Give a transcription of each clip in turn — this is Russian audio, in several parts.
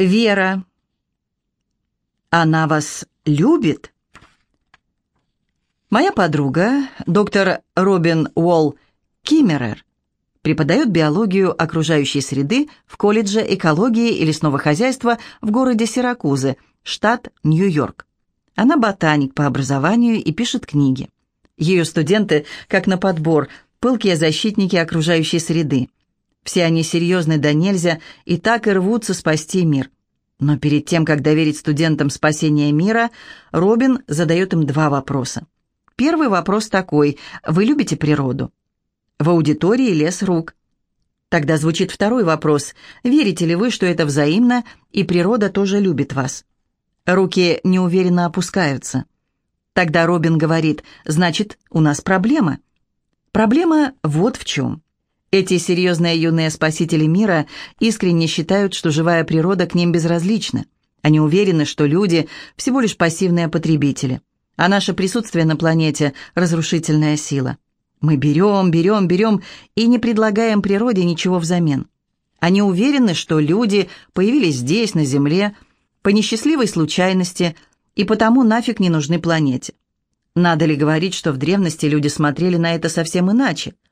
Вера. Она вас любит? Моя подруга, доктор Робин Уолл Киммерер, преподает биологию окружающей среды в колледже экологии и лесного хозяйства в городе Сиракузы, штат Нью-Йорк. Она ботаник по образованию и пишет книги. Ее студенты, как на подбор, пылкие защитники окружающей среды. Все они серьезны до нельзя и так и рвутся спасти мир. Но перед тем, как доверить студентам спасение мира, Робин задает им два вопроса. Первый вопрос такой «Вы любите природу?» В аудитории лес рук. Тогда звучит второй вопрос «Верите ли вы, что это взаимно, и природа тоже любит вас?» Руки неуверенно опускаются. Тогда Робин говорит «Значит, у нас проблема». Проблема вот в чем. Эти серьезные юные спасители мира искренне считают, что живая природа к ним безразлична. Они уверены, что люди всего лишь пассивные потребители, а наше присутствие на планете – разрушительная сила. Мы берем, берем, берем и не предлагаем природе ничего взамен. Они уверены, что люди появились здесь, на Земле, по несчастливой случайности и потому нафиг не нужны планете. Надо ли говорить, что в древности люди смотрели на это совсем иначе –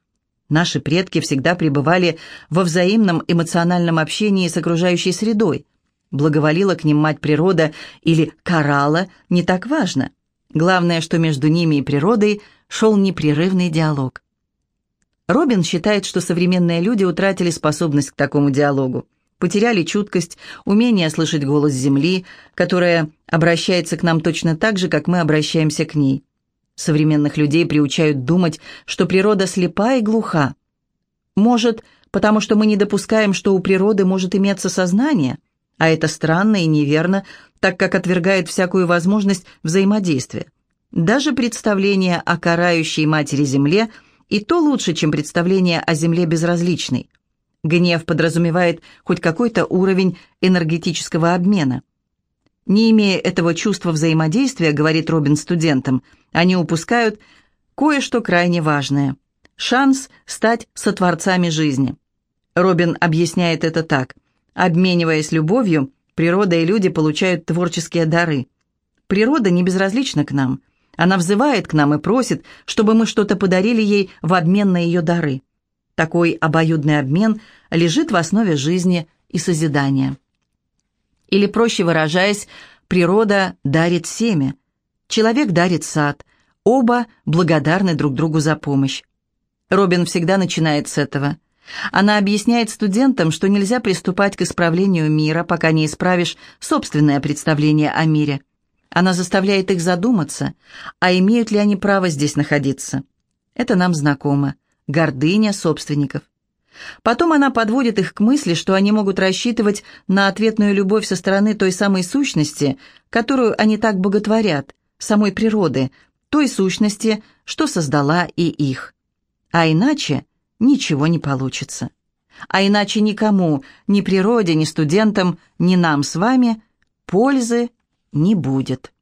Наши предки всегда пребывали во взаимном эмоциональном общении с окружающей средой. Благоволила к ним мать природа или карала, не так важно. Главное, что между ними и природой шел непрерывный диалог. Робин считает, что современные люди утратили способность к такому диалогу, потеряли чуткость, умение слышать голос Земли, которая обращается к нам точно так же, как мы обращаемся к ней. Современных людей приучают думать, что природа слепа и глуха. Может, потому что мы не допускаем, что у природы может иметься сознание, а это странно и неверно, так как отвергает всякую возможность взаимодействия. Даже представление о карающей матери Земле и то лучше, чем представление о Земле безразличной. Гнев подразумевает хоть какой-то уровень энергетического обмена. Не имея этого чувства взаимодействия, говорит Робин студентам, они упускают кое-что крайне важное – шанс стать сотворцами жизни. Робин объясняет это так. Обмениваясь любовью, природа и люди получают творческие дары. Природа не безразлична к нам. Она взывает к нам и просит, чтобы мы что-то подарили ей в обмен на ее дары. Такой обоюдный обмен лежит в основе жизни и созидания. Или, проще выражаясь, природа дарит семя, человек дарит сад, оба благодарны друг другу за помощь. Робин всегда начинает с этого. Она объясняет студентам, что нельзя приступать к исправлению мира, пока не исправишь собственное представление о мире. Она заставляет их задуматься, а имеют ли они право здесь находиться. Это нам знакомо. Гордыня собственников. Потом она подводит их к мысли, что они могут рассчитывать на ответную любовь со стороны той самой сущности, которую они так боготворят, самой природы, той сущности, что создала и их. А иначе ничего не получится. А иначе никому, ни природе, ни студентам, ни нам с вами пользы не будет.